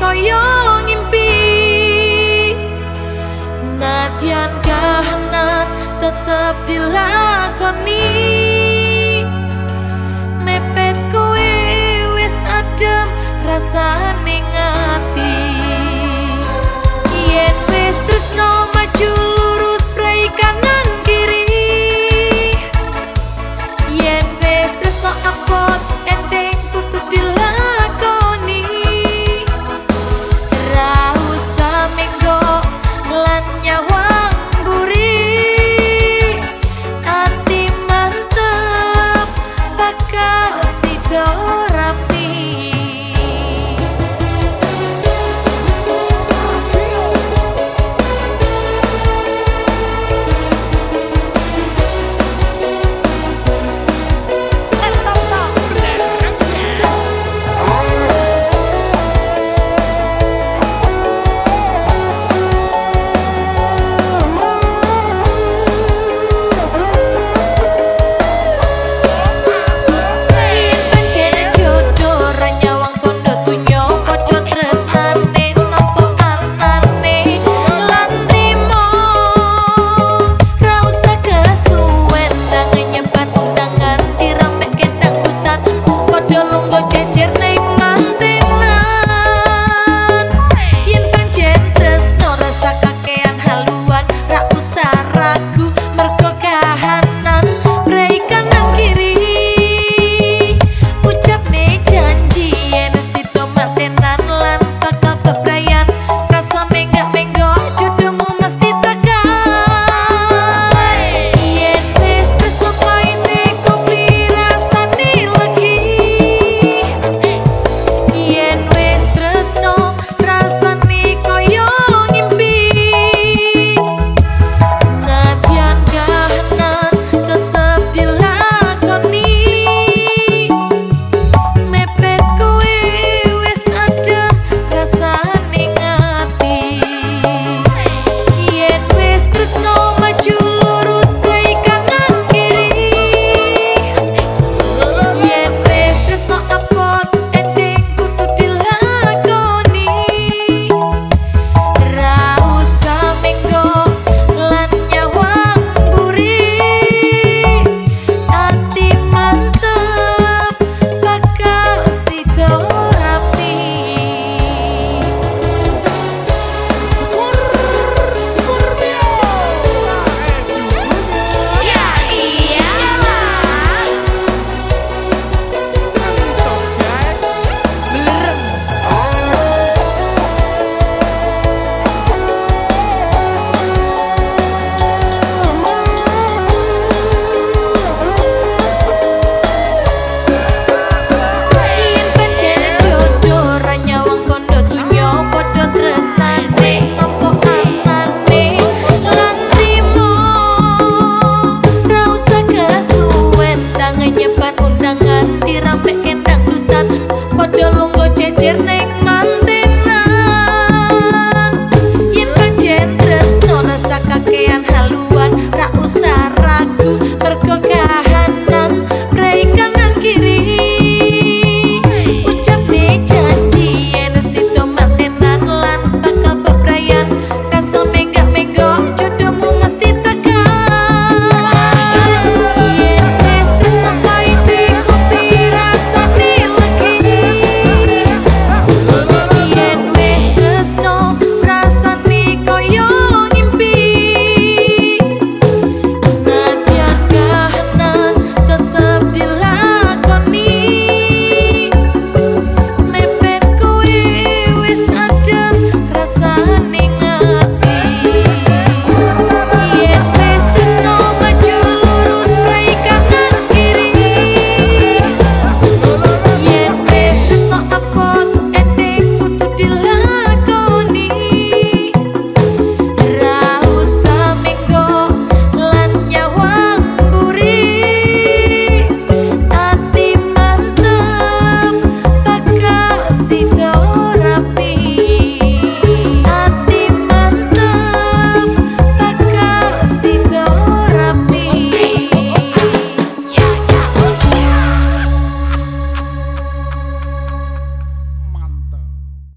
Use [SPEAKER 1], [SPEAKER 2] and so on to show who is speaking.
[SPEAKER 1] koyong impi Nadian kahanan tetap dilakoni. Mepet kue wis adem rasane đó